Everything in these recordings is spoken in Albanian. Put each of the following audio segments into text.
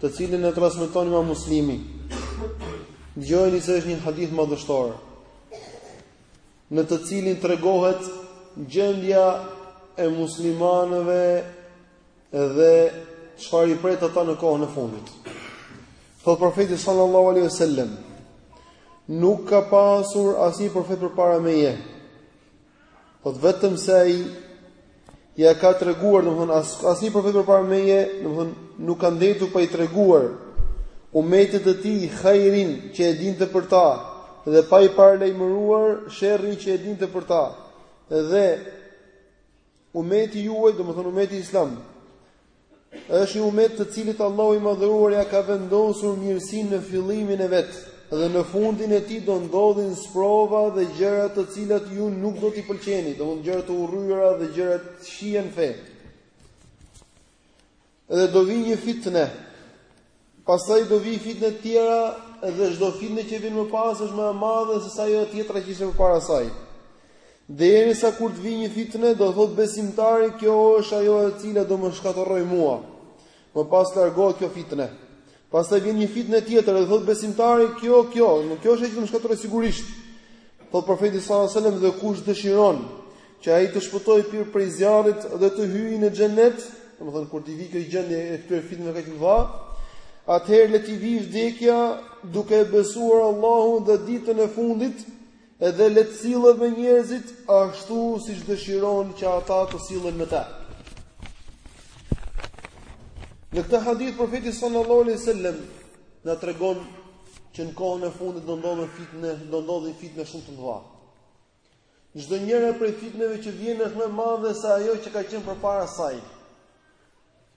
të cilin e transmeton Imam Muslimi. Dëgjojeni se është një hadith madhështor, në të cilin tregohet gjendja e muslimanëve dhe çfarë i pret ata në kohën e fundit. Thotë profeti sallallahu alaihi wasallam nuk ka pasur asnjë profet përpara meje. Po vetëm se ai ja ka treguar, domthon asnjë profet përpara meje, domthon nuk ka mbetur pa i treguar umetit të tij hajrin që e dinte për ta dhe pa i paralajmëruar sherrin që e dinte për ta. Dhe umeti juaj, domethënë umeti islam, Është një umet të cilit Allahu i Madhëruar ja ka vendosur mirësinë në fillimin e vet dhe në fundin e tij do ndodhin sprova dhe gjëra të cilat ju nuk do t'i pëlqeni, domethënë gjëra të urryera dhe gjëra të reja në fe. Dhe do vijë një fitnë Pastaj do vijë fitne të tjera dhe çdo fitnë që vjen më pas është më e madhe se sa ajo tjetra që ishte përpara saj. Derisa kur të vijë një fitnë, do thotë besimtari, kjo është ajo e cila do më shkatërrojë mua. Më pas largohet kjo fitnë. Pastaj vjen një fitnë tjetër, do thotë besimtari, kjo, kjo, kjo është ajo do më shkatërrojë sigurisht. Thotë profeti sallallahu alajhi wasallam dhe kush dëshiron që ai të shpëtojë prej prej zjarrit dhe të hyjë në xhenet, domethënë kur t'i vijë kjo gjendje e këtyre fitneve kaq të mëdha, atëherë le t'i vijë vdekja duke e besuar Allahun dhe ditën e fundit, edhe le të sillet me njerëzit ashtu siç dëshiron që ata të sillen me të. Në këtë hadith profeti sallallahu alaihi wasallam na tregon që në kohën e fundit do ndodhin fitne, do ndodhin fitne shumë të mëdha. Çdo njëra prej fitneve që vjen është më e madhe se ajo që ka qenë përpara saj.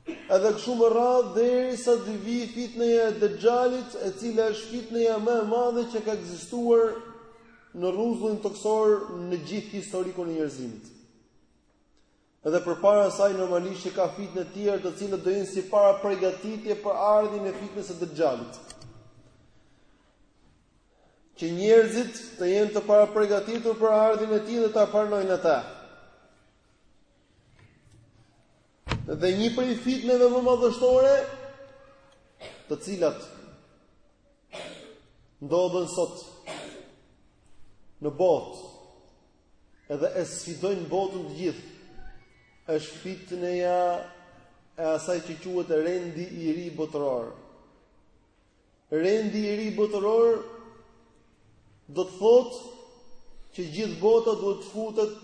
Edhe kështu me radhë derisa të vi fitneja e Dexhalit, e cila është fitneja më e madhe që ka ekzistuar në rruzullin tokësor në gjithë historikun e njerëzimit. Dhe përpara asaj normalisht që ka fitne të tjera të cilat do jenë si parapregatitje për ardhjen e fitnes së Dexhalit. Që njerëzit të jenë të parapregatitur për ardhjen e tij dhe ta pranojnë atë. Dhe një prej fitneve më madhështore të cilat ndodhen sot në botë Edhe e sfidojnë botën të gjithë. Është fitneja e asaj që quhet rendi i ri botëror. Rendi i ri botëror do të thotë që gjithë bota duhet të futet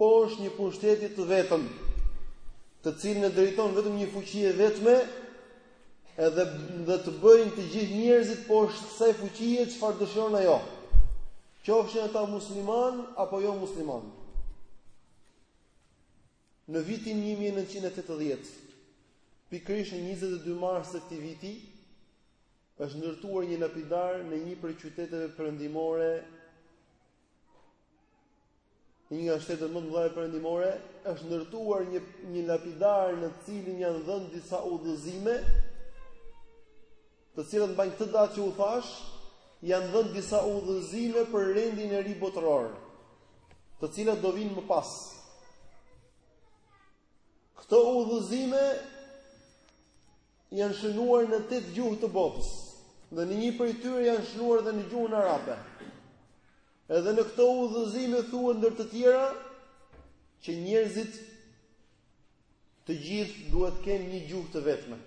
poshtë një pushteti të vetëm, të cilin e drejton vetëm një fuqi e vetme, Edhe dhe të bëjnë të gjithë njerëzit poshtë kësaj fuqie çfarë dëshiron ajo. Qofshin ata musliman apo jo musliman. Në vitin 1980, pikërisht në 22 mars të këtij viti, është ndërtuar një lapidar në një prej qyteteve perëndimore Një nga shtetet më të mëdha perëndimore është ndërtuar një lapidar në të cilin janë dhënë disa udhëzime, të cilat mbajnë këtë datë që ju thashë, janë dhënë disa udhëzime për rendin e ri botëror, të cilat do vijnë më pas. Këto udhëzime janë shënuar në tetë gjuhë të botës, dhe në një prej tyre janë shënuar edhe në gjuhën arabe. Edhe në këto udhëzime thuhet ndër të tjera që njerëzit të gjithë duhet të kenë një gjuhë të vetme.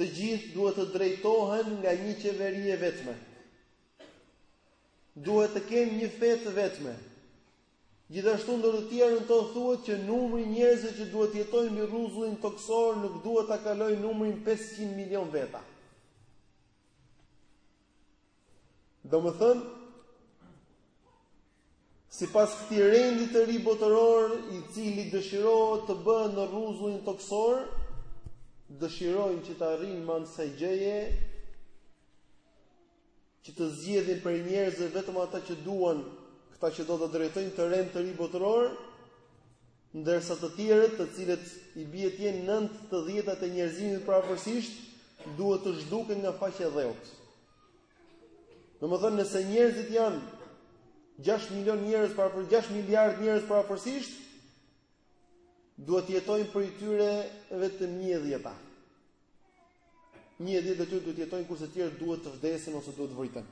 Të gjithë duhet të drejtohen nga një qeveri e vetme. Duhet të kenë një fe të vetme. Gjithashtu ndër të tjera në to thuhet që numri i njerëzve që duhet të jetojnë mbi rruzullin tokësor nuk duhet ta kalojë numrin 500 milionë veta. Domethënë, sipas këtij rendi të ri botëror, i cili dëshirohet të bëhet në rruzullin tokësor, dëshirojnë që ta arrijnë me anë të kësaj gjëje, që të zgjedhin prej njerëzve vetëm ata që duan, këta që do të drejtojnë këtë rend të ri botëror, ndërsa të tjerët, të cilët i bie të jenë nëntë të dhjetat e njerëzimit përafërsisht, duhet të zhduken nga faqja e dheut. Domethënë, nëse njerëzit janë 6 milion njerëz përafër 6 miliard njerëz përafërsisht duhet të jetojnë prej tyre vetëm një e dhjeta. Një e dhjeta e tyre duhet të jetojnë kurse të tjerët duhet të vdesin ose duhet të vriten.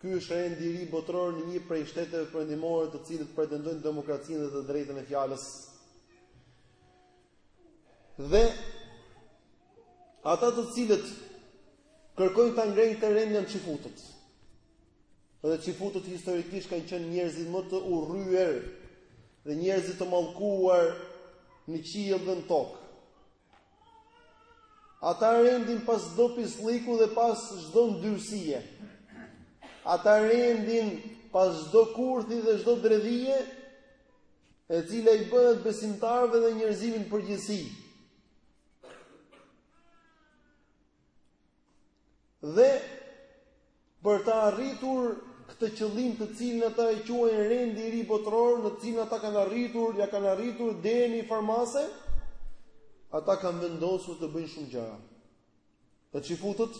Ky është rendi i ri botëror në një prej shteteve perëndimore të cilët pretendojnë demokracinë dhe të drejtën e fjalës. Dhe ata të cilët kërkojnë ta ngrejnë këtë rend janë çifutët. Dhe çifutët historikisht kanë qenë njerëzit më të urryer dhe njerëz të mallkuar në qiell dhe në tokë. Ata rendin pas çdo pislliku dhe pas çdo ndyrësie. Ata rendin pas çdo kurthi dhe çdo dredhie, e cila i bëhet besimtarëve dhe njerëzimit në përgjithësi. Dhe për të arritur këtë qëllim të cilin ata e quajnë rendi i ri botëror, në të cilin ata kanë arritur, ja kanë arritur deri në njëfarë mase, ata kanë vendosur të bëjnë shumë gjëra. Dhe çifutët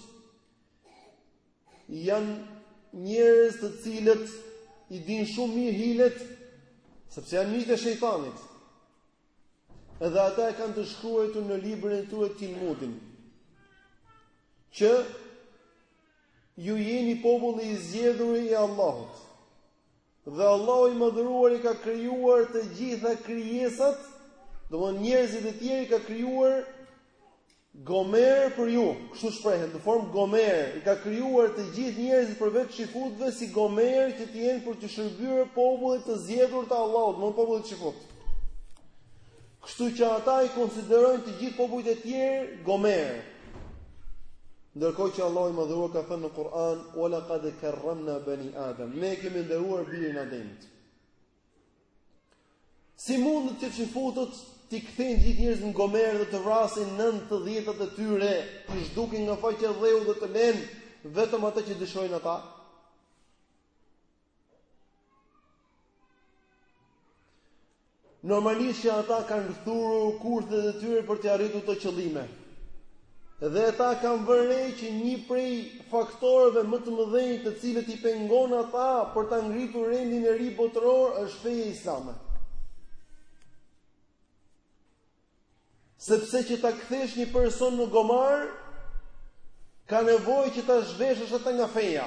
janë njerëz të cilët i dinë shumë mirë hilet, sepse janë miqtë e shejtanit. Edhe ata e kanë të shkruajtur në librin e tyre Talmudin. Që ju jeni populli i zgjedhur i Allahut. Dhe Allahu i Madhëruar i ka krijuar të gjitha krijesat, domthonë njerëzit e tjerë i ka krijuar gomerë për ju, kështu shprehet, në formë gomerë, i ka krijuar të gjithë njerëzit përveç çifutëve si gomerë që të jenë për t'i shërbyer popullit të zgjedhur të Allahut, domethënë popullit çifut. Kështu që ata i konsiderojnë të gjithë popujt e tjerë gomerë. Ndërkohë që Allahu i Madhëruar ka thënë në Kur'an, "Wa laqad karramna bani Adam", ne e kemi nderuar birin e Ademit. Si mundet që çifutët t'i kthejnë gjithë njerëzit në gomerë dhe të vrasin nëntë të dhjetat e tyre, t'i zhdukin nga faqja e dheut dhe të lënë vetëm ata që dëshojnë ata? Normalisht që ata kanë thurur kurthet e tyre për t'i arritur këto qëllime. Dhe ata kanë vënë re që një prej faktorëve më të mëdhenj të cilët i pengon ata për ta ngritur rendin e ri botëror është feja islame. Sepse që ta kthesh një person në gomar ka nevojë që ta zhveshësh atë nga feja.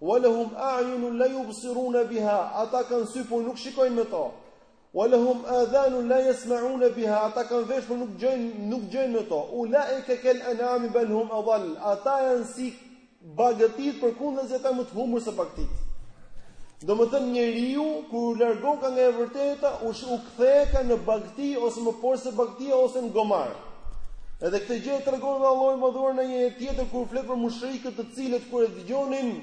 Wa lahum a'yunun la yubsiruna biha, ata kanë sy por nuk shikojnë me to. Wa lahum adhanun la yasma'una biha, ata kanë vesh por nuk dëgjojnë, nuk dëgjojnë me to. Ulaika kal an'ami bal hum adall, ata janë si bagëtitë përkundrazi ata më të humbur se bagëtitë. Domethënë njeriu, kur u largoka nga e vërteta, u, u ktheka në bagëti, ose më porë se bagëtia, ose në gomar. Edhe këtë gjë e tregon dhe Allahu i Madhëruar në një ajet tjetër kur flet për mushrikët të cilët kur e dëgjonin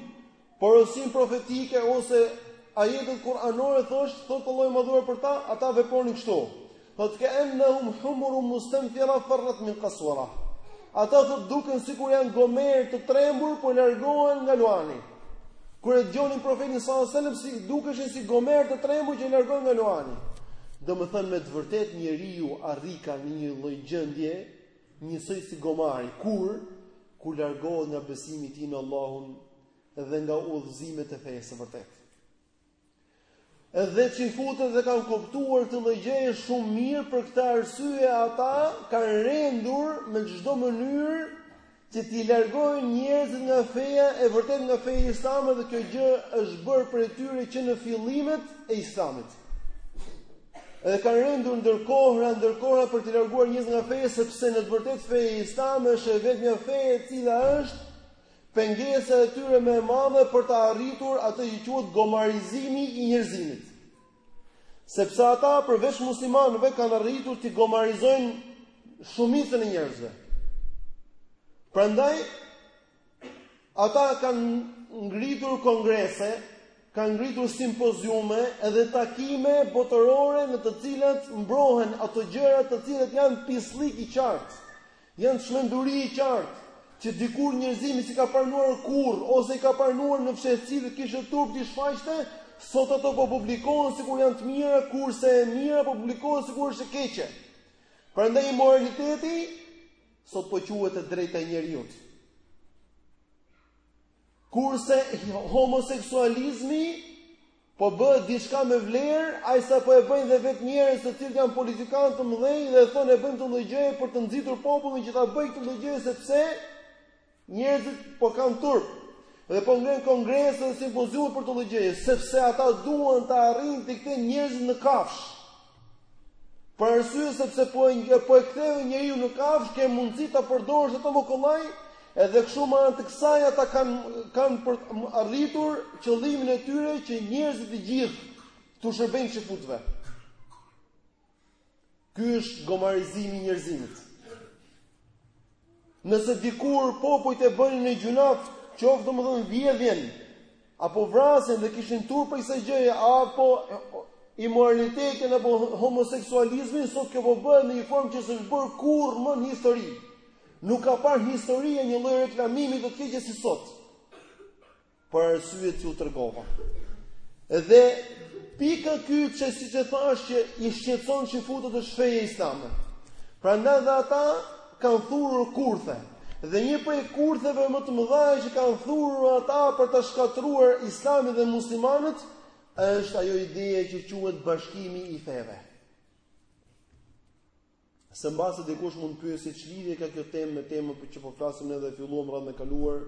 porosinë profetike ose ajetet kuranore thosh thotë Allahu i madhëruar për ta ata vepronin kështu thotë ka'annahum humurun mustanfira farrat min qaswara ata thotë duken sikur janë gomerë të trembur po largohen nga luani kur e dëgjonin profetin sallallahu alajhi wasallam si dukeshin si gomerë të trembur që largohen nga luani domethënë me të vërtetë njeriu arrika në një lloj gjendje Njësoj si gomari, kur, kur largohet nga besimi i tij në Allahun dhe nga udhëzimet e fesë së vërtetë. Edhe çifutët e kanë kuptuar këtë lloj gjëje shumë mirë për këtë arsye ata kanë rendur me çdo mënyrë që t'i largojnë njerëzit nga feja e vërtet nga feja islame dhe kjo gjë është bërë prej tyre që në fillimet e islamit. Edhe kanë rendur ndër kohëra, ndër kohëra për t'i larguar njerëz nga feja sepse në të vërtetë feja islame është e vetmja fe e cila është pengesa e tyre më e madhe për të arritur atë që quhet gomarizimi i njerëzimit. Sepse ata përveç muslimanëve kanë arritur të gomarizojnë shumicën e njerëzve. Prandaj Ata kanë ngritur kongrese, kanë ngritur simpoziume edhe takime botërore në të cilat mbrohen ato gjëra të cilat janë pisllik i qartë. Janë çmenduri e qartë që dikur njerëzimi s'i ka pranuar kurrë ose i ka pranuar në fshehtësi dhe kishte turp t'i shfaqte, sot ato po publikohen sikur janë të mira, kurse e mira po publikohen sikur është e keqe. Prandaj moraliteti Sot po quhet e drejta e njeriut. Kurse homoseksualizmi po bëhet diçka me vlerë, aq sa po e bëjnë dhe vetë njerëz të cilët janë politikanë të mëdhenj dhe thonë e bëjmë këtë lloj gjëje për të nxitur popullin që ta bëjë këtë lloj gjëje sepse Njerëzit po kanë turp dhe po ngrenë kongrese dhe simpoziume për këtë lloj gjëje, sepse ata duan të arrijnë t'i kthejnë njerëzit në kafshë. Për arsye sepse po e po e ktheve njeriun në kafshë, ke mundësi ta përdorësh atë më kollaj, edhe kështu me anë të kësaj ata kanë kanë për të arritur qëllimin e tyre që njerëzit të gjithë t'u shërbejnë çifutëve. Ky është gomarizimi i njerëzimit. Nëse dikur popujt e bënin një gjynah, qoftë domethënë vjedhjen apo vrasjen dhe kishin turp prej kësaj gjëje apo imoralitetin apo homoseksualizmin, sot kjo po bëhet në një formë që s'është bërë kurrë më në histori. Nuk ka parë historia një lloj reklamimi të keqes si sot. për arsyet që u tregova. Dhe pika kyçe që siç e thashë që i shqetëson çifutët është feja islame. Prandaj dhe ata kanë thurur kurthe. Dhe një prej kurtheve më të mëdha që kanë thurur ata për të shkatërruar Islamin dhe muslimanët është ajo ide që quhet bashkimi i feve. Se mbase dikush mund të pyesë ç'lidhje ka kjo temë me temën që po flasim ne dhe filluam rradhën e kaluar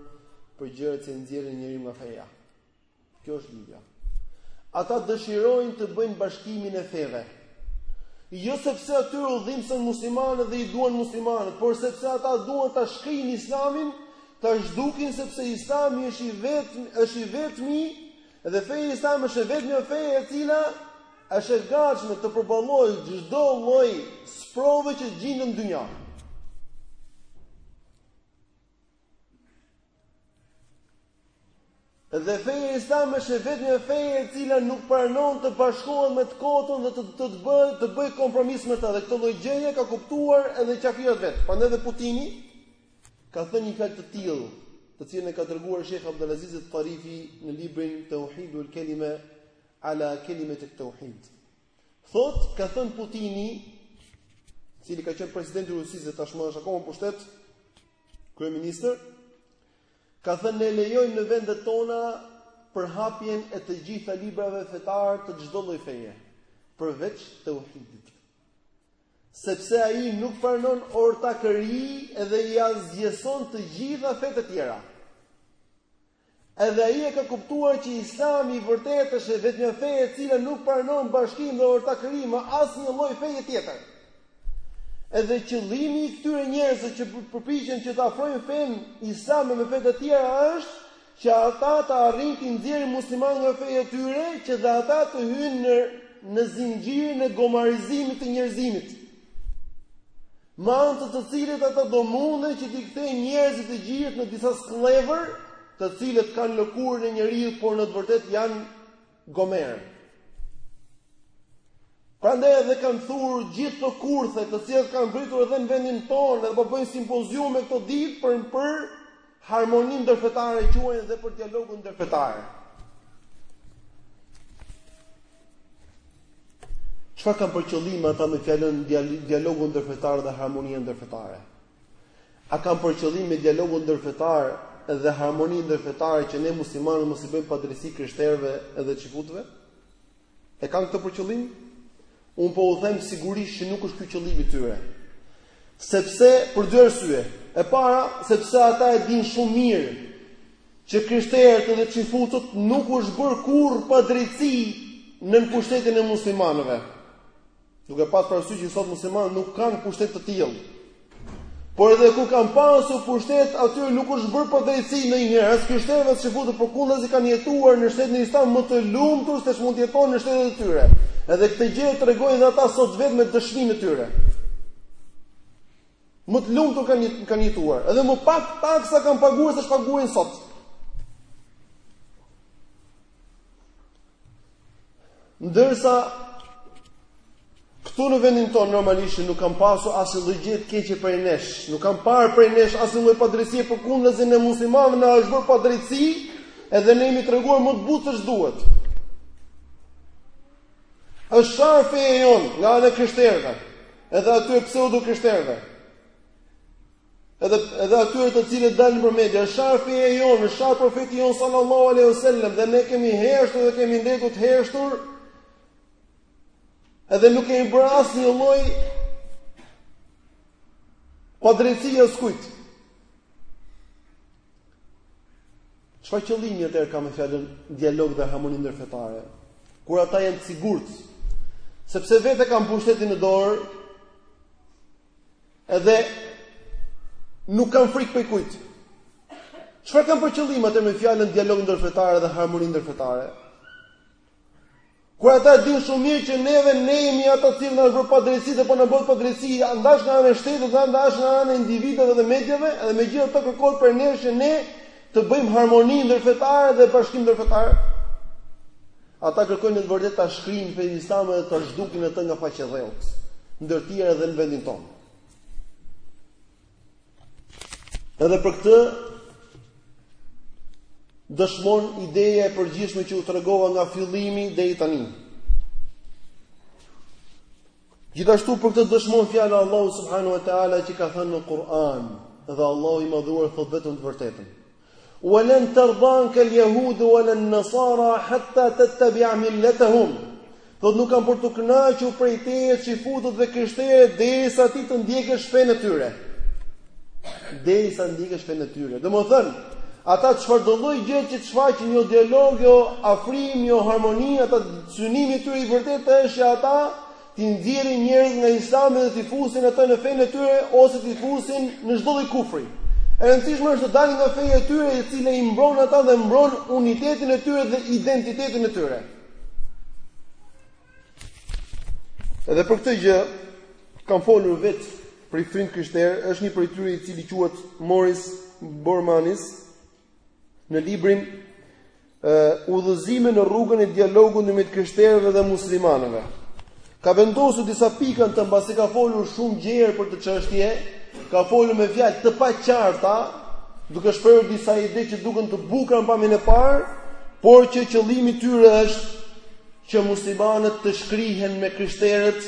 për gjërat që nxjerrin njeriun nga feja. Kjo është lidhja. Ata dëshirojnë të bëjnë bashkimin e feve. Jo sepse atyre u dhimbsen muslimanët dhe i duan muslimanët, por sepse ata duan ta shkrijnë Islamin, ta zhdukin sepse Islami është i vetmi, është i vetmi Dhe feja islame është e vetmja fe e cila është e gatshme të përballojë çdo lloj sprove që gjendet në dynja. Dhe feja islame është e vetmja fe e cila nuk pranon të bashkohet me të kotën dhe të të të bëjë të bëjë kompromis me ta dhe këtë lloj gjëje e kanë kuptuar edhe qafirat vet. Prandaj dhe Putini Ka thënë një fjalë të tillë, të cilën e ka treguar Shejh Abdul Aziz et-Tarifi në librin Teuhidul Kelime ala Kelimetit Teuhid. Thotë, ka thënë Putini, i cili ka qenë presidenti i Rusisë dhe tashmë është akoma në pushtet, kryeministër, ka thënë ne lejojmë në vendet tona përhapjen e të gjitha librave fetarë të çdo lloj feje, përveç teuhidit. Sepse ai nuk pranon ortakëri dhe i asgjeson të gjitha fetë e tjera. Edhe ai e ka kuptuar që Islami i vërtetë është e vetmja fe e cila nuk pranon bashkim dhe ortakëri me asnjë lloj feje tjetër. Edhe qëllimi i këtyre njerëzve që përpiqen që të afrojnë fenë islame me fe të tjera është që ata të arrijnë t'i nxjerrin muslimanët nga feja e tyre, që dhe ata të hyjnë në në zinxhirin e gomarizimit të njerëzimit. Me anë të të cilit ata do munden që t'i kthejnë njerëzit të gjithë në disa skllevër, të cilët kanë lëkurën e njeriu, por në të vërtetë janë Gomerë. Prandaj edhe kanë thurur gjithë këto kurthe, të cilat kanë mbërritur edhe në vendin tonë, edhe po bëjnë simpoziume këto ditë për për harmoninë ndërfetare e quajnë dhe për dialogun ndërfetar. Çfarë kanë për qëllim ata me fjalën dialogu ndërfetar dhe harmonia ndërfetare? A kanë për qëllim me dialogun ndërfetar dhe harmoninë ndërfetare që ne muslimanët mos i bëjmë padrejtësi krishterëve dhe çifutëve? A kanë këtë për qëllim? Unë po u them sigurisht që nuk është ky qëllimi i tyre. Sepse për dy arsye. E para, sepse ata e dinë shumë mirë që krishterët dhe çifutët nuk u është bërë kurrë padrejtësi nën pushtetin e muslimanëve. Duke pas parasysh që sot muslimanët nuk kanë pushtet të tillë. Por edhe kur kanë pasur pushtet, aty nuk është bërë padrejtësi ndonjëherë as krishterëve as çifutëve, përkundrazi kanë jetuar në shtetin islam më të lumtur se ç'mund të jetonin në shtetet e tyre. Edhe këtë gjë e tregojnë dhe ata sot vetë me dëshminë e tyre. Më të lumtur kanë jetuar, edhe më pak taksa kanë paguar se ç'paguajnë sot. Ndërsa këtu në vendin tonë normalisht nuk kanë pasur asnjë lloj gjë të keqe prej nesh, nuk kanë parë prej nesh asnjë lloj padrejtësie përkundrazi neve muslimanëve na është bërë padrejtësi, edhe ne jemi treguar më të butë se ç'duhet. Është sharë feja jonë nga ana e krishterëve edhe atyre pseudo krishterëve. Edhe edhe atyre të cilët dalin për media, është sharë feja jonë, është sharë profeti jonë sallallahu alaihi wasallam dhe ne kemi heshtur dhe kemi ndenjtur të heshtur. Edhe nuk kemi bërë asnjë lloj padrejtësi askujt. Çfarë qëllimi atëherë kanë me fjalën dialog dhe harmoni ndërfetare? Kur ata janë të sigurt, sepse vetë kanë pushtetin në dorë, Edhe nuk kanë frikë prej kujt. Çfarë kanë për qëllim ata me fjalën dialog ndërfetar dhe harmoni ndërfetare? Kur ata e dinë shumë mirë që neve ne jemi ata të cilët na është bërë padrejtësi dhe po na bëhet padrejtësi, ndash nga ana e shtetit ndash nga ana e individëve dhe mediave, edhe megjithatë kërkohet prej nesh që ne të bëjmë harmoni ndërfetare dhe bashkim ndërfetar. Ata kërkojnë në të vërtetë ta shkrijnë fenë islame dhe ta zhdukin atë nga faqja e dheut, ndër të tjera edhe në vendin tonë. Edhe për këtë dëshmon ideja e përgjithshme që u tregova nga fillimi deri tani. Gjithashtu për këtë dëshmon fjala e Allahut subhanahu wa taala që ka thënë në Kur'an, dhe Allahu i madhuar thot vetëm të vërtetën. Wa lan tardanka al-yahud wa lan nasara hatta tattabi' millatahum. Thotë nuk kanë për t'u kënaqur prej teje çifutët dhe krishterët derisa ti të ndjekësh fenë e tyre. Derisa ndjekësh fenë e tyre. Domethënë, ata çfarëdo lloj gjë që të shfaqin jo dialog, jo afrim, jo harmoni, ata synimi i tyre i vërtetë është që ata t'i nxjerrin njerëzit nga Islami dhe t'i fusin ata në fenë e tyre ose t'i fusin në çdo lloj kufri. E rëndësishme është të dalin nga feja e tyre e cila i mbron ata dhe mbron unitetin e tyre dhe identitetin e tyre. Edhe për këtë gjë kanë folur vetë priftërinjtë krishterë, është një prej tyre i cili quhet Morris Bormanis, në librin Udhëzime në rrugën e dialogut ndërmjet krishterëve dhe muslimanëve. Ka vendosur disa pika të mbasi ka folur shumë gjerë për këtë çështje, ka folur me fjalë të paqarta, duke shprehur disa ide që duken të bukura në pamjen e parë, por që qëllimi i tyre është që muslimanët të shkrihen me krishterët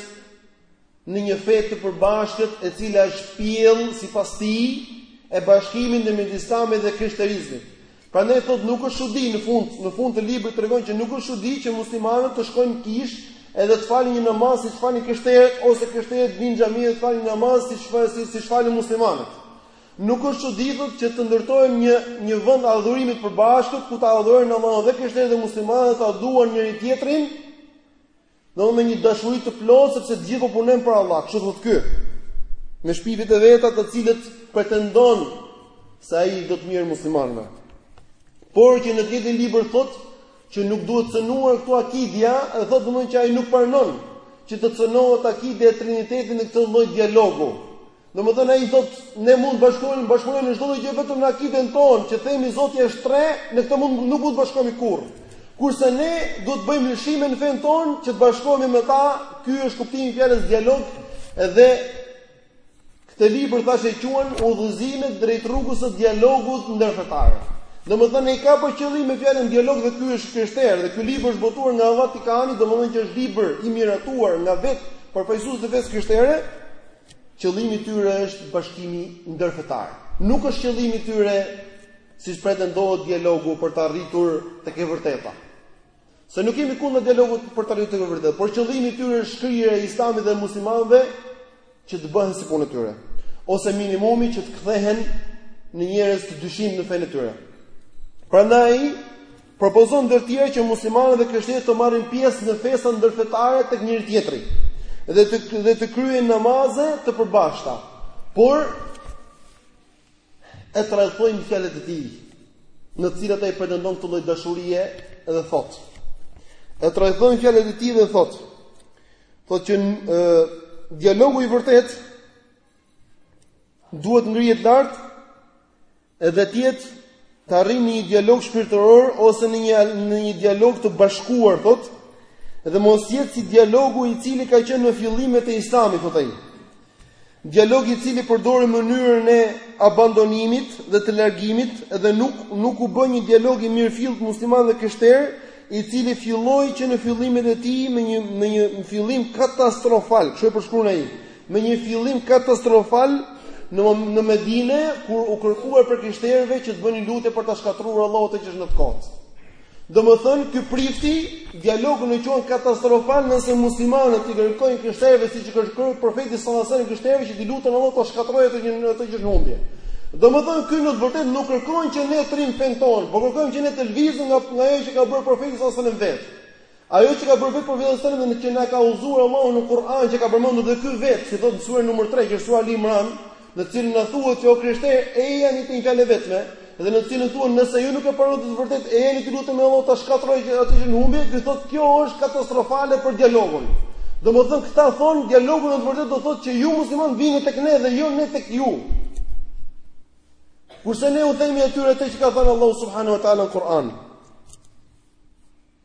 në një fe të përbashkët e cila është pjellë sipas tij e bashkimit ndërmjet Islamit dhe krishterizmit. Prandaj thotë nuk është çudi në fund, në fund të librit tregon që nuk është çudi që muslimanët të shkojnë në kishë edhe të falin një namaz siç falin krishterët ose krishterët vijnë në xhami dhe të falin një namaz siç si, si falin muslimanët. Nuk është çudi thotë që të ndërtojnë një, një vend adhurimi të përbashkët ku ta adhurojnë namaz dhe krishterët dhe muslimanët ta duan njëri-tjetrin Dhe me një dashuri të plotë sepse të gjithë po punojnë për Allah, kështu thotë ky. Me shpifjet e veta të cilat pretendon se ai do të mirën muslimanëve. Por që në të njëjtin libër thotë që nuk duhet cënuar këtu akidja, e thotë domethënë që ai nuk pranon që të cënohet akidja e Trinitetit në këtë lloj dialogu. Domethënë ai thotë ne mund të bashkohemi, bashkohemi në çdo lloj gjë vetëm në akiden tonë, që themi Zoti është tre, në këtë mund nuk mund të bashkohemi kurrë. Kurse ne duhet të bëjmë lëshime në fenë tonë që të bashkohemi me ta, ky është kuptimi i fjalës dialog dhe këtë libër thashë e quan udhëzime drejt rrugës së dialogut ndërfetar. Domethënë ai ka për qëllim me fjalën dialog dhe ky është krishterë dhe ky libër është botuar nga Vatikani, domethënë që është libër i miratuar nga vetë përfaqësuesit e fesë krishtere, Qëllimi i tyre është bashkimi ndërfetar. Nuk është qëllimi i tyre siç pretendohet dialogu për të arritur tek e vërteta. Se nuk jemi kundër dialogut për të arritur tek e vërteta, por qëllimi i tyre është shkrirja e Islamit dhe muslimanëve që të bëhen si puna e tyre, ose minimumi që të kthehen në njerëz të dyshimtë në fenë e tyre. Prandaj Propozon ndër të tjera që muslimanët dhe krishterët të marrin pjesë në festa ndërfetare tek njëri-tjetri dhe të dhe të kryejnë namaze të përbashkëta. Por e trajtojmë fjalët e tij, në të cilat ai pretendon këtë lloj dashurie dhe thotë. E trajtojmë fjalët e tij dhe thotë, thotë që e, dialogu i vërtetë duhet të ngrihet lart Edhe të jetë, të arrijmë në një dialog shpirtëror ose në një në një dialog të bashkuar, thotë, dhe mos jetë si dialogu i cili ka qenë në fillimet e Islamit, thotë ai. Dialog i cili përdori mënyrën e abandonimit dhe të largimit dhe nuk nuk u bë një dialog i mirëfilltë musliman dhe krishterë, i cili filloi që në fillimet e tij me një me një fillim katastrofal, kështu e përshkruan ai. me një fillim katastrofal në në Medinë kur u kërkua prej krishterëve që të bënin lutje për ta shkatërruar Allahu atë që është në të kot. Domethënë ky prifti dialogun e quan katastrofal nëse muslimanët i kërkojnë krishterëve siç i kërkoi profeti sallallahu alajhi wasallam krishterëve që t'i luten Allahut ta shkatërrojë atë që atë që është në humbje. Domethënë ky në të vërtetë nuk kërkon që ne të rrimë në fenë tonë, por kërkon që ne të lëvizim nga nga ajo që ka bërë profeti sallallahu alajhi wasallam vetë. Ajo që ka bërë vetë profeti sallallahu alajhi wasallam dhe që na ka udhëzuar Allahu në Kur'an që ka përmendur dhe ky vetë, si thotë në surën numër 3, që është sura Ali Imran, në të cilën na thuhet që o krishterë, ejani te një fjalë e vetme, dhe në të cilën thuhet nëse ju nuk e pranoni të vërtetën, ejani t'i lutemi Allahut ta shkatërrojë atë që është në humbje, ky thotë kjo është katastrofale për dialogun. Domethënë këta thonë dialogu në të vërtetë do të thotë që ju muslimanë vini tek ne dhe jo ne tek ju. Kurse ne u themi atyre atë që ka thënë Allahu subhanahu wa taala në Kur'an.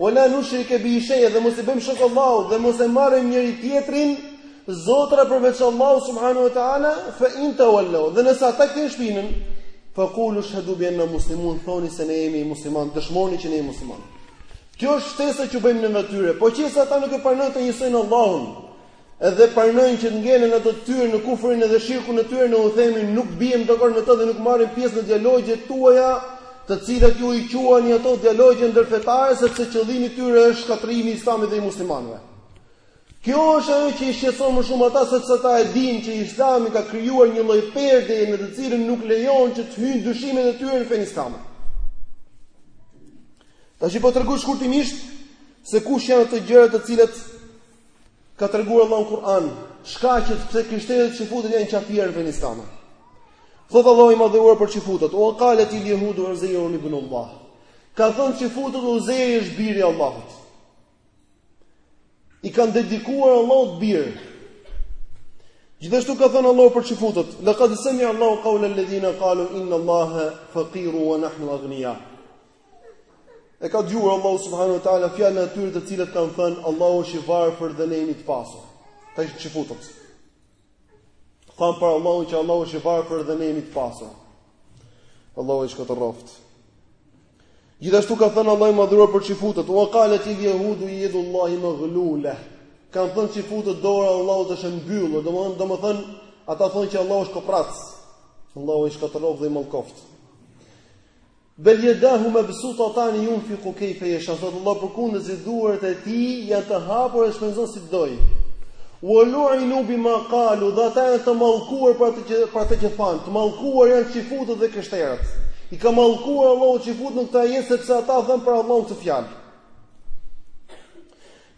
Wa la nushrike bihi shej'en dhe mos i bëjmë shok Allahut dhe mos e marrim njëri tjetrin zotra përveç Allahu subhanahu wa taala fa in tawallu dhe nëse ata kthejnë shpinën fa qulu shhadu bi anna muslimun thoni se ne jemi muslimanë dëshmoni që ne jemi muslimanë kjo është shtesa që u bëjmë ne atyre po qe se ata nuk e pranojnë të njësojnë Allahun Edhe pranojnë që të ngelen ata aty në kufrin edhe shirkun e tyre, ne u themi nuk biem dakord me të dhe nuk marrim pjesë në dialogjet tuaja, të cilat ju i quani ato dialogje ndërfetare sepse qëllimi i tyre është shkatërrimi i Islamit dhe i muslimanëve. Kjo është ajo që i shqetëson më shumë ata sepse ata e dinë që Islami ka krijuar një lloj perde në të cilën nuk lejon që të hyjnë dyshimet e tyre në fenë islame. Tashi po tregoj shkurtimisht se kush janë ato gjëra të cilat Ka treguar Allahu në Kur'an shkaqet pse krishterët çifutët janë qafirë në fenë islame. Thot Allahu i madhëruar për çifutët, "Wa qalet il yahudu uzayrun ibn Allah." Kanë thënë çifutët Uzejri është biri i Allahut. I kanë dedikuar Allahut bir. Gjithashtu ka thënë Allahu për çifutët, "Laqad sami'a Allahu qawla alladhina qalu inna Allaha faqirun wa nahnu aghnia." E ka dëgjuar Allahu subhanahu wa taala fjalën e atyre të cilët kanë thënë Allahu është i varfër dhe ne jemi të pasur. Këta ishin çifutët. Thanë për Allahun që Allahu është i varfër dhe ne jemi të pasur. Allahu i shkatërroftë. Gjithashtu ka thënë Allahu i madhëruar për çifutët, "Wa qalet il yahudu yadullahi maghlula." Kanë thënë çifutët dora e Allahut është e mbyllur, domethënë domethënë ata thonë që Allahu është koprac. Allahu i shkatërroftë dhe i mallkoft. Bel yadahu mabsuutatan yunfiqu kayfa yasha. Thotë Allahu përkundrazi duart e tij janë të hapura e shpenzon si të dojë. Wa lu'inu bima qalu, dhe ata janë të mallkuar për atë që për atë që thanë, të mallkuar janë çifutët dhe krishterët. I ka mallkuar Allahu çifutët në këtë ajet sepse ata thanë për Allahun këtë fjalë.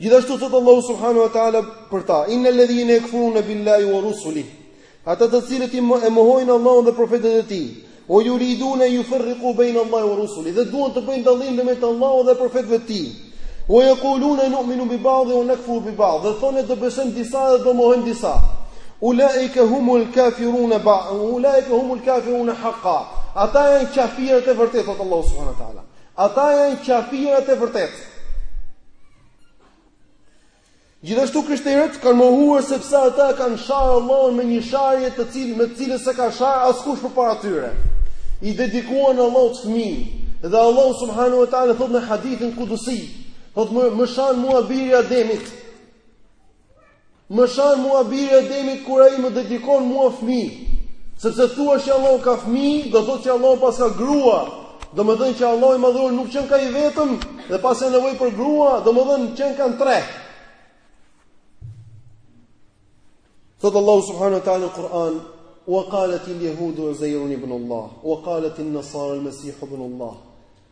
Gjithashtu thotë Allahu subhanahu wa taala për ta: "Innal ladhina yakfuruna billahi wa rusulihi" Ata të cilët i mohojnë Allahun dhe profetët e tij, wa yuriduna an yufarriqu bayna Allahi wa rusulihi, dhe duan të bëjnë dallim ndërmjet Allahut dhe profetëve të tij, wa yaquluna nu'minu bi ba'din wa nakfuru bi ba'd, dhe thonë do besojmë disa dhe do mohojmë disa, ulaika humul kafiruna ba, ulaika humul kafiruna haqqa, ata janë qafirët e vërtet, thotë Allah subhanahu wa taala, Ata janë qafirat e vërtetë. Gjithashtu krishterët kanë mohuar sepse ata kanë sharë Allahun me një sharje të cilë me të cilën s'e ka sharë askush përpara tyre. I dedikuan Allahut fëmijë dhe Allahu subhanahu wa taala thotë në hadithin kudusi, thotë më, më shan mua biri i Ademit. Më shan mua biri i Ademit kur ai më dedikon mua fëmijë. Sepse të thuash që Allahu ka fëmijë, do thotë që Allahu paska grua. Domethënë që Allahu i madhëruar nuk qenka i vetëm dhe paska nevojë për grua, domethënë qenkan tre. Thot Allahu subhanahu wa taala në Kur'an, "Wa qalat al-yahud Uzair ibn Allah, wa qalat an-nasara al-masih ibn Allah."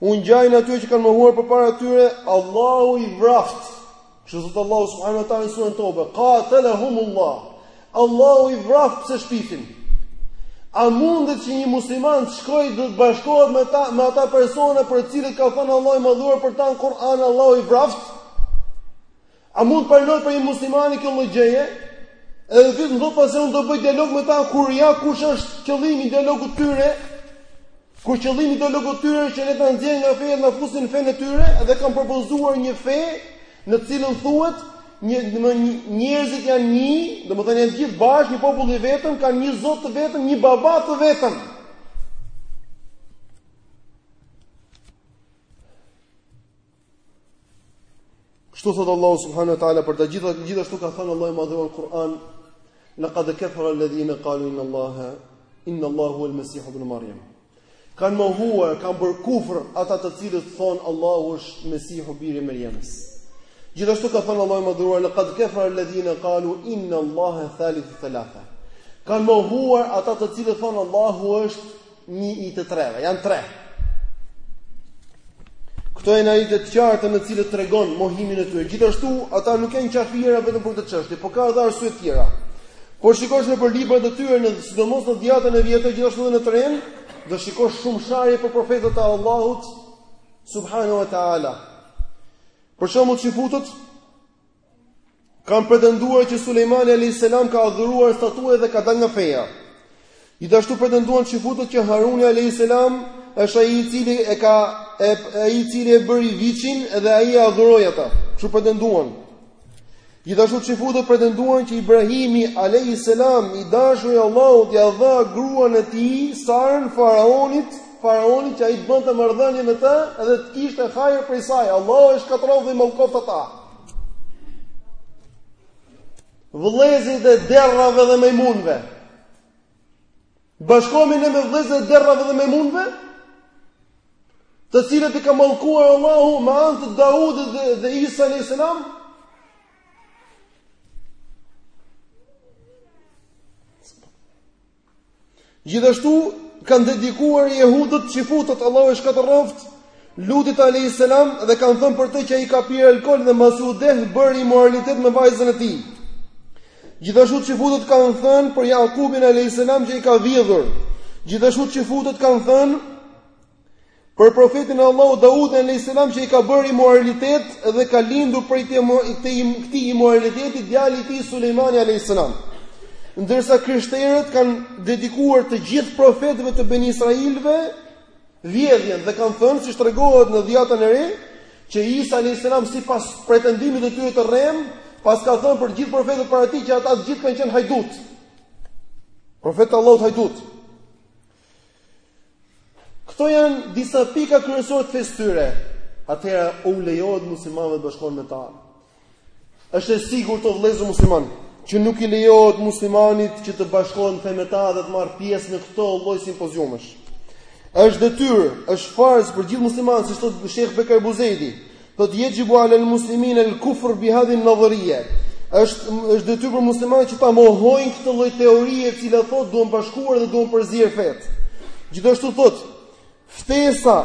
U ngjajnë atyre që kanë mohuar përpara tyre, Allahu i vraft. Kështu thot Allahu subhanahu wa taala në surën Tobe, "Qatalahumullah." Allahu i vraft pse shpifin. A mundet që një musliman të shkojë dhe të bashkohet me ata persona për të cilët ka thënë Allahu i madhëruar për ta në Kur'an, Allahu i vraft? A mund të pranohet për një musliman kjo lloj gjëje? Edhe të thot pasi unë do bëj dialog me ta kur ja kush është qëllimi i dialogut tyre? Kur qëllimi i dialogut tyre është që ne të na nxjerrin nga feja të na fusin në fenë e tyre dhe kanë propozuar një fe në të cilën thuhet një më njerëzit janë një, domethënë janë gjithë bashk, një popull i vetëm, kanë një zot të vetëm, një baba të vetëm. Kështu thot Allahu subhanahu wa taala për ta gjithashtu ka thënë Allahu i madhëruar në Kur'an laqad kafara alladhina qalu inna Allaha inna Allahu huwa al-masih ibn Maryam. Kan mohuar, kan bër kufër ata të cilët thon Allahu është Mesihu biri i Merjemes. Gjithashtu ka thënë Allahu i madhëruar laqad kafara alladhina qalu inna Allaha thalithu thalatha. Kan mohuar ata të cilët thon Allahu është njëri i të treve, janë tre. Këto janë ajete të qarta në të cilat tregon mohimin e tyre. Gjithashtu, ata nuk janë qafira vetëm për këtë çështje, por ka edhe arsye të tjera. Po t'shikosh nëpër librat e tyre në sidomos në dhjatën e vjetër gjithashtu edhe në të renë, do shikosh shumë sharje për profetët e Allahut subhanahu wa taala. Për shembull, çifutët kanë pretenduar që Sulejmani alayhis salam ka adhuruar statuja dhe ka dalë nga feja. Gjithashtu pretenduan çifutët që Haruni alayhis salam është ai i cili e ka e ai i cili e bëri viçin dhe ai e adhuroi ata. Kështu pretenduan. Gjithashtu çifutët pretenduan që Ibrahimi alayhis salam i dashur i Allahut ia dha gruan e tij Sarën faraonit, faraonit që ai të bënte marrëdhënie me të dhe të kishte hajër prej saj. Allahu i shkatërroftë dhe i mallkoftë ata. Vëllezit e derrave dhe majmunëve. Bashkohemi ne me vëllezit e derrave dhe majmunëve, të cilët i ka mallkuar Allahu me anë të Daudit dhe, dhe Isa alayhis salam. Gjithashtu kanë dedikuar jehudët çifutët Allahu i shkatërroftë Lutit alayhis salam dhe kanë thënë për të që ai ka pirë alkool dhe mbasi u deh bëri imoralitet me vajzën e tij. Gjithashtu çifutët kanë thënë për Jakubin alayhis salam që ai ka vjedhur. Gjithashtu çifutët kanë thënë Për profetin e Allahut Daud alayhis salam që ai ka bërë imoralitet dhe ka lindur prej këtij imoraliteti djali i tij Sulejmani alayhis salam. Ndërsa krishterët kanë dedikuar të gjithë profetëve të Beni Israilëve vjedhjen dhe kanë thënë siç tregohet në dhjatën e re që Isa alayhis salam sipas pretendimit të tyre të rremë pas ka thënë për gjithë profetët para tij që ata të gjithë kanë qenë hajdutë. Profetët e Allahut hajdutë. Këto janë disa pika kryesore të fesë së tyre. Atëra u lejohet muslimanëve të bashkohen me ta. Është e sigurt o vëllezër muslimanë që nuk i lejohet muslimanit që të bashkohet me ta dhe të marrë pjesë në këto lloj simpoziumesh. Është detyrë, është farz për gjithë muslimanët, siç thotë Sheikh Bekr Ebu Zejdi, Thotë yajibu ala al-muslimina al-kufr bi hadhihi an-nadhariya. Është është detyrë për muslimanët që ta mohojnë këtë lloj teorie e cila thotë duhen bashkuar dhe duhen përzier fetë. Gjithashtu thotë ftesa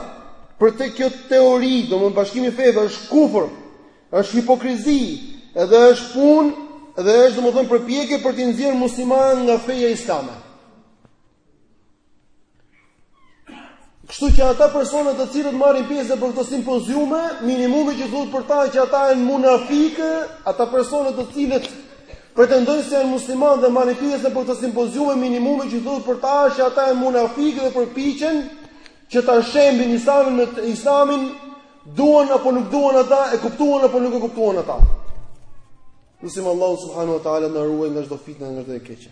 për te kjo teori, domthonë bashkimi i feve është kufër, është hipokrizi, edhe është punë dhe është domthonë përpjekje për t'i nxjerrë muslimanët nga feja islame. Kështu që ata persona të cilët marrin pjesë në këto simpoziume, minimumi që thuhet për ta që ata janë munafikë, ata persona të cilët pretendojnë se janë muslimanë dhe marrin pjesë në këto simpoziume, minimumi që thuhet për ta që ata janë munafikë dhe përpiqen që ta shembin Islamin me Islamin, duan apo nuk duan ata, e kuptuan apo nuk e kuptuan ata. Lusim Allahu subhanahu wa taala na ruaj nga çdo fitnë nga çdo e keqe.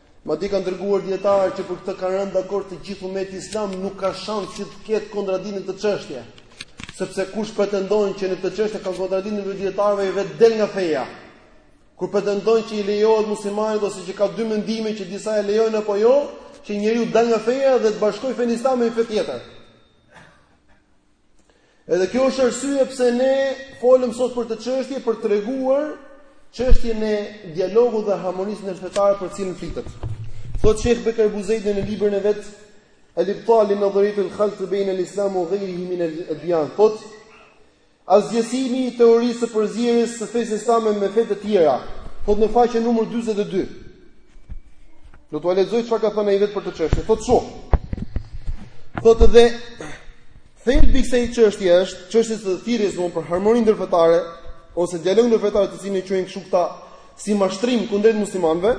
Madje kanë treguar dijetarët që për këtë kanë rënë dakord të gjithë umeti islam, nuk ka shans që të ketë kontradiktë në këtë çështje. Sepse kush pretendon që në këtë çështje ka kontradiktë te dijetarëve ai vetë del nga feja. Kur pretendon që i lejohet muslimanit ose që ka dy mendime që disa e lejojnë apo jo, që njeriu të dalë nga feja dhe të bashkojë fenë islame me një fe tjetër. Edhe kjo është arsyeja pse ne folëm sot për këtë çështje për të treguar çështjen e dialogut dhe harmonisë ndërfetare për cilën flitet. Thotë Sheikh Bekr Ebu Zejdi në librin e vet Al-Ibtal li Nadharit al-Khalt bain al-Islam wa ghayrihi min al-adyan. Thot Asgjësimi i teorisë së përzierjes së fesë islame me fe të tjera, thot në faqen numër 42. Do t'ua lexoj çfarë ka thënë ai vetë për këtë çështje. Thotë shejhu. Thotë dhe thelbi i kësaj çështje është çështja e thirrjes domethënë për harmoninë ndërfetare ose dialogun ndërfetar të cilin e quajnë kështu këta si mashtrim kundrejt muslimanëve.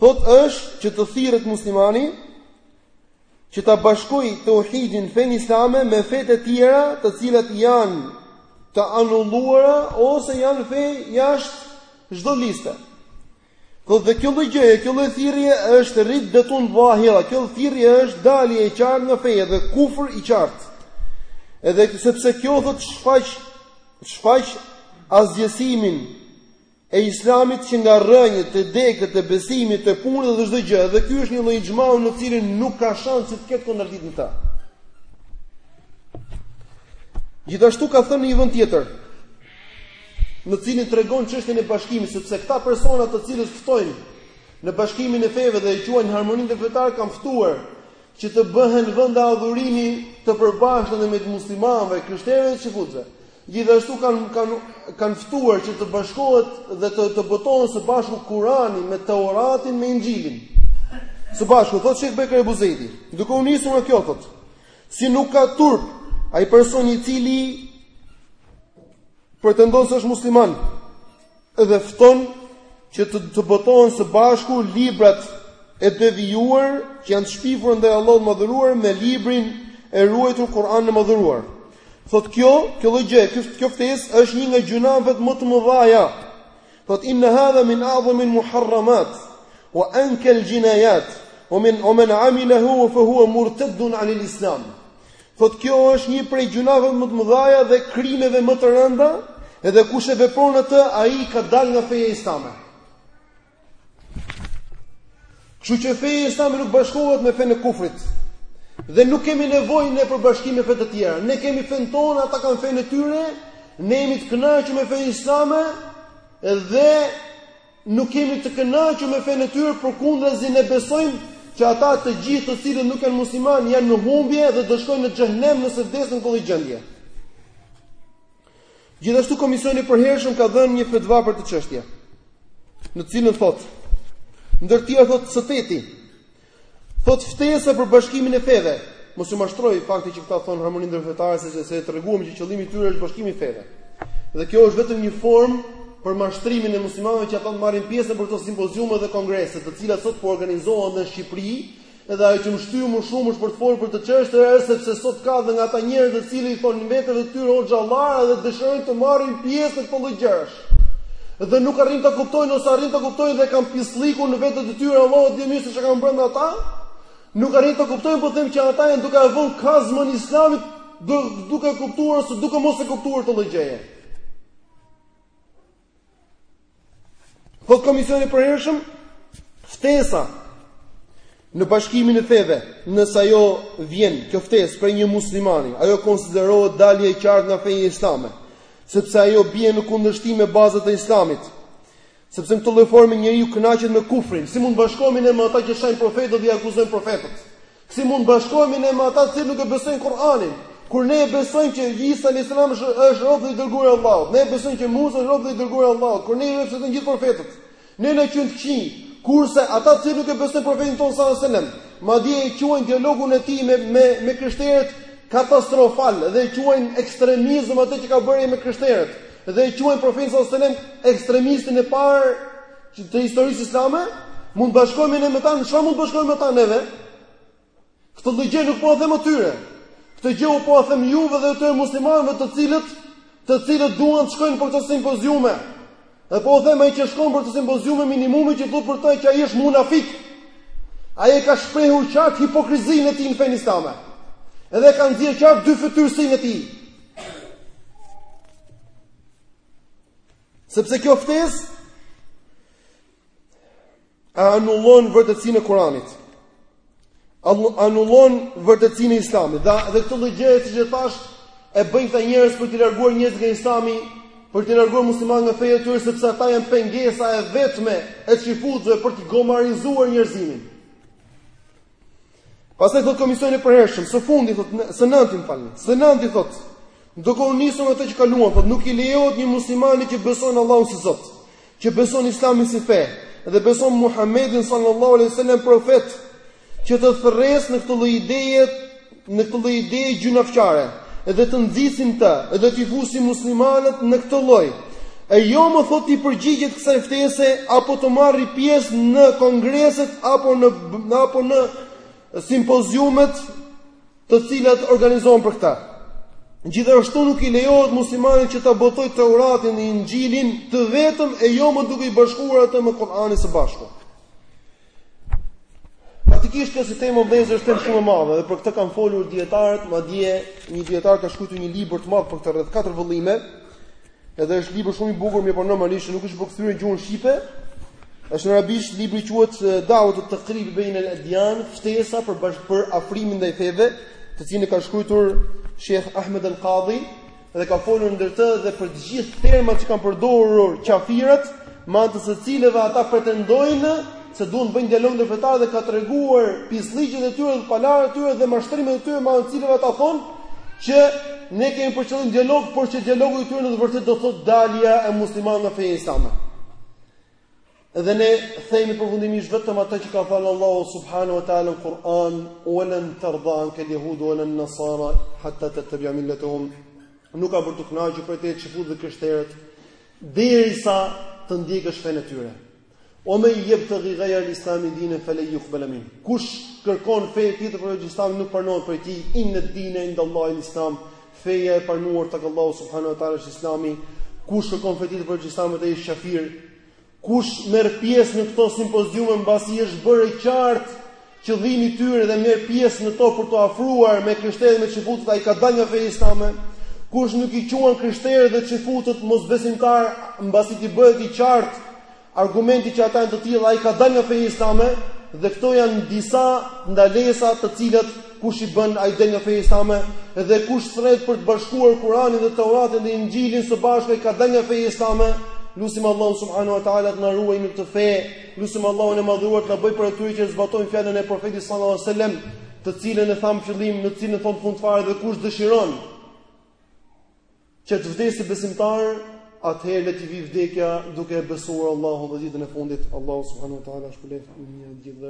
Thotë është që të thirret muslimani që ta bashkojë teuhidin fenë islame me fetë e tjera të cilat janë të anuluara ose janë fe jashtë çdo liste. Thotë dhe kjo lloj gjëje, kjo lloj thirrje është riddetun dhahira, kjo thirrje është dalje e qartë nga feja dhe kufr i qartë. Edhe sepse kjo thotë shfaq, shfaq asgjësimin e Islamit që nga rrënjët e degët e besimit e punët dhe çdo gjë, dhe ky është një lloj ixhmau në të cilin nuk ka shans që të ketë kontradiktë në ta. Gjithashtu ka thënë në një vend tjetër, në të cilin tregon çështjen e bashkimit, sepse këta persona të cilët ftojnë në bashkimin e feve dhe e quajnë harmoni ndërfetare kanë ftuar që të bëhen vende adhurimi të përbashkëta mes muslimanëve, krishterëve dhe çifutëve. Gjithashtu kanë kanë kanë ftuar që të bashkohet dhe të të botohen së bashku Kurani me Teoratin me Inxhilin. Së bashku thotë Sheikh Bekr Ebu Zejdi, duke u nisur nga kjo thotë, si nuk ka turp ai person i cili pretendon se është musliman, dhe fton që të, të botohen së bashku librat e devijuar që janë të shpifura ndaj Allahut të Madhëruar me librin e ruajtur Kur'anin e Madhëruar. Thotë kjo, kjo lloj gjë, kjo kjo ftesë është një nga gjynahet më të mëdha. Thotë inna hadha min a'zami al-muharramat wa ankar al-jinayat wa min wa man 'amilahu fa huwa murtadun 'an al-islam. Thotë kjo është një prej gjynaheve më të mëdha dhe krimeve më të rënda, edhe kush e vepron atë, ai ka dalë nga feja islame. Kështu që feja islame nuk bashkohet me fenë e kufrit. Dhe nuk kemi nevojë ne për bashkim me fe të tjera. Ne kemi fenë tonë, ata kanë fenë e tyre, ne jemi të kënaqur me fenë islame dhe Nuk jemi të kënaqur me fenë e tyre, përkundrazi ne besojmë që ata të gjithë të cilët nuk janë muslimanë janë në humbje dhe do shkojnë në xhehenem nëse vdesin në këtë gjendje. Gjithashtu komisioni i përhershëm ka dhënë një fetva për këtë çështje, në të cilën thotë, ndër tjera thotë së treti, Thotë ftesa për bashkimin e feve. Mos ju mashtrojë fakti që këta thonë harmoni ndërfetare se e treguam që qëllimi i tyre është bashkimi i feve. Dhe kjo është vetëm një formë për mashtrimin e muslimanëve që ata të marrin pjesë nëpër këto simpoziume dhe kongrese, të cilat sot po organizohen dhe në Shqipëri, edhe ajo që më shtyu më shumë është për të folur për këtë çështje sepse sot ka edhe nga ata njerëz të cilët i thonë vetëve të tyre hoxhallarë dhe dëshirojnë të marrin pjesë te këto lloj gjërash. Dhe nuk arrijnë ta kuptojnë ose arrijnë ta kuptojnë dhe kanë pisllëkun në vetet e tyre, Allahu e di mirë se çka kanë brenda ata. Nuk arrijnë ta kuptojnë po them që ata janë duke ia vënë kazmën islamit duke e kuptuar ose duke mos e kuptuar këtë lloj gjëje. Po komisioni i përhershëm ftesa Në bashkimin e feve, nëse ajo vjen kjo ftesë prej një muslimani, ajo konsiderohet dalje e qartë nga feja islame, sepse ajo bie në kundërshtim me bazat e Islamit. Sepse në këtë lloj forme njeriu kënaqet me kufrin. Si mund të bashkohemi ne me ata që shajnë profetët dhe i akuzojnë profetët? Si mund të bashkohemi ne me ata të cilët nuk e besojnë Kur'anin? Kur ne e besojmë që Isa alayhis salam është rob dhe i dërguar i Allahut, ne e besojmë që Musa është rob dhe i dërguar i Allahut, kur ne i respektojmë gjithë profetët. Ne na quajnë të këqinj, kurse ata të cilët nuk e besojnë profetin tonë sallallahu alajhi wasallam, madje e quajnë dialogun e tij me me me krishterët katastrofal dhe e quajnë ekstremizëm atë që ka bërë me krishterët dhe e quajnë profetin sallallahu alajhi wasallam ekstremistin e parë të historisë islame, mund të bashkohemi ne me ta, çfarë mund të bashkohemi me ta neve? Këtë lloj gjëje nuk po ua them atyre. Këtë gjë unë po ua them juve dhe atyre muslimanëve të cilët të cilët duan të shkojnë nëpër këto simpoziume. Dhe po u them ai që shkon nëpër këto simpoziume minimumi që thuhet për ta që ai është munafik. Ai e ka shprehur qartë hipokrizinë e tij në fenë islame. Edhe e ka nxjerrë qartë dyfytyrësinë e tij. Sepse kjo ftesë E anullon vërtetësinë e Kuranit. E anullon vërtetësinë e Islamit. Dhe dhe këtë lloj gjëje siç e thashë, e bëjnë këta njerëz për t'i larguar njerëzit nga Islami, për t'i larguar muslimanët nga feja e tyre sepse ata janë pengesa e vetme e çifutëve për ta gomarizuar njerëzimin. Pastaj thot komisioni i përhershëm, së fundi thot së nënti më falni. Së nënti thot, duke u nisur nga ato që kaluan, thot nuk i lejohet një muslimani që beson Allahun si Zot, që beson Islamin si fe dhe beson Muhamedin sallallahu alaihi wasallam profet, që të thërresë në këtë lloj ideje në këtë lloj ideje gjynahqare dhe të nxisi të dhe t'i fusi muslimanët në këtë lloj. E jo më thot t'i përgjigjet kësaj ftese apo të marri pjesë në kongreset apo në apo në simpoziumet të cilat organizohen për këtë. Gjithashtu nuk i lejohet muslimanit që ta botojë Teuratin dhe Inxhilin të vetëm e jo më duke i bashkuar atë me Kur'anin së bashku. Praktikisht kjo si temë vëllezër është temë shumë e madhe dhe për këtë kanë folur dijetarët, madje një dijetar ka shkruar një libër të madh për këtë rreth katër vëllime. Edhe është libër shumë i bukur, mirëpo normalisht nuk është përkthyer në gjuhën shqipe. Është në arabisht, libri quhet eh, Da'wat at-Taqrib bain al-Adyan, ftesa për bash, për afrimin ndaj feve, të cilin e ka shkruar Sheikh Ahmed al-Qadhi, dhe ka folur ndër të dhe për të gjithë termat që kanë përdorur qafirat, me anë të së cilëve ata pretendojnë se duan të bëjnë dialog ndërfetar dhe ka treguar pisllëqet e tyre dhe pallavrat e tyre dhe mashtrimet e tyre me anë të cilëve ata thonë që ne kemi për qëllim dialog, por që dialogu i tyre në të vërtetë do thotë dalja e muslimanëve nga feja islame. Dhe ne themi përfundimisht vetëm atë që ka thënë Allahu subhanahu wa taala në Kur'an, "Walan tarda anka al-yahud wa lan nasara hatta tattabi'a millatahum." Nuk ka për t'u kënaqur prej teje çifutët dhe krishterët derisa të ndjekësh fenë e tyre. Wa man yabtaghi ghayra al-islami dinan falan yuqbala minh. Kush kërkon fe tjetër përveç islamit nuk pranohet prej tij, inna ad-dina inda Allahi al-islam, feja e pranuar tek Allahu subhanahu wa taala është islami, kush kërkon fe tjetër përveç islamit ai është qafir, Kush merr pjesë në këto simpoziume mbasi i është bërë e qartë qëllimi i tyre dhe merr pjesë në to për t'u afruar me krishterët me çifutët ai ka dalë nga feja islame. Kush nuk i quan krishterët dhe çifutët mosbesimtarë mbasi t'i bëhet i qartë argumenti që ata janë të tillë ai ka dalë nga feja islame dhe këto janë disa ndalesa të cilat kush i bën ai del nga feja islame dhe kush thërret për të bashkuar Kur'anin dhe Teuratin dhe Inxhilin së bashku ai ka dalë nga feja islame. Lusim Allahun subhanahu wa taala të na ruajë në këtë fe. Lusim Allahun e madhuar të na bëjë prej atyre që zbatojnë fjalën e profetit sallallahu alajhi wasallam, të cilën e thamë në fillim, në të cilën thotë në fund fare dhe kush dëshiron që të vdesë besimtar, atëherë le t'i vijë vdekja duke e besuar Allahun dhe ditën e fundit. Allahu subhanahu wa taala shpërbleftë të gjithë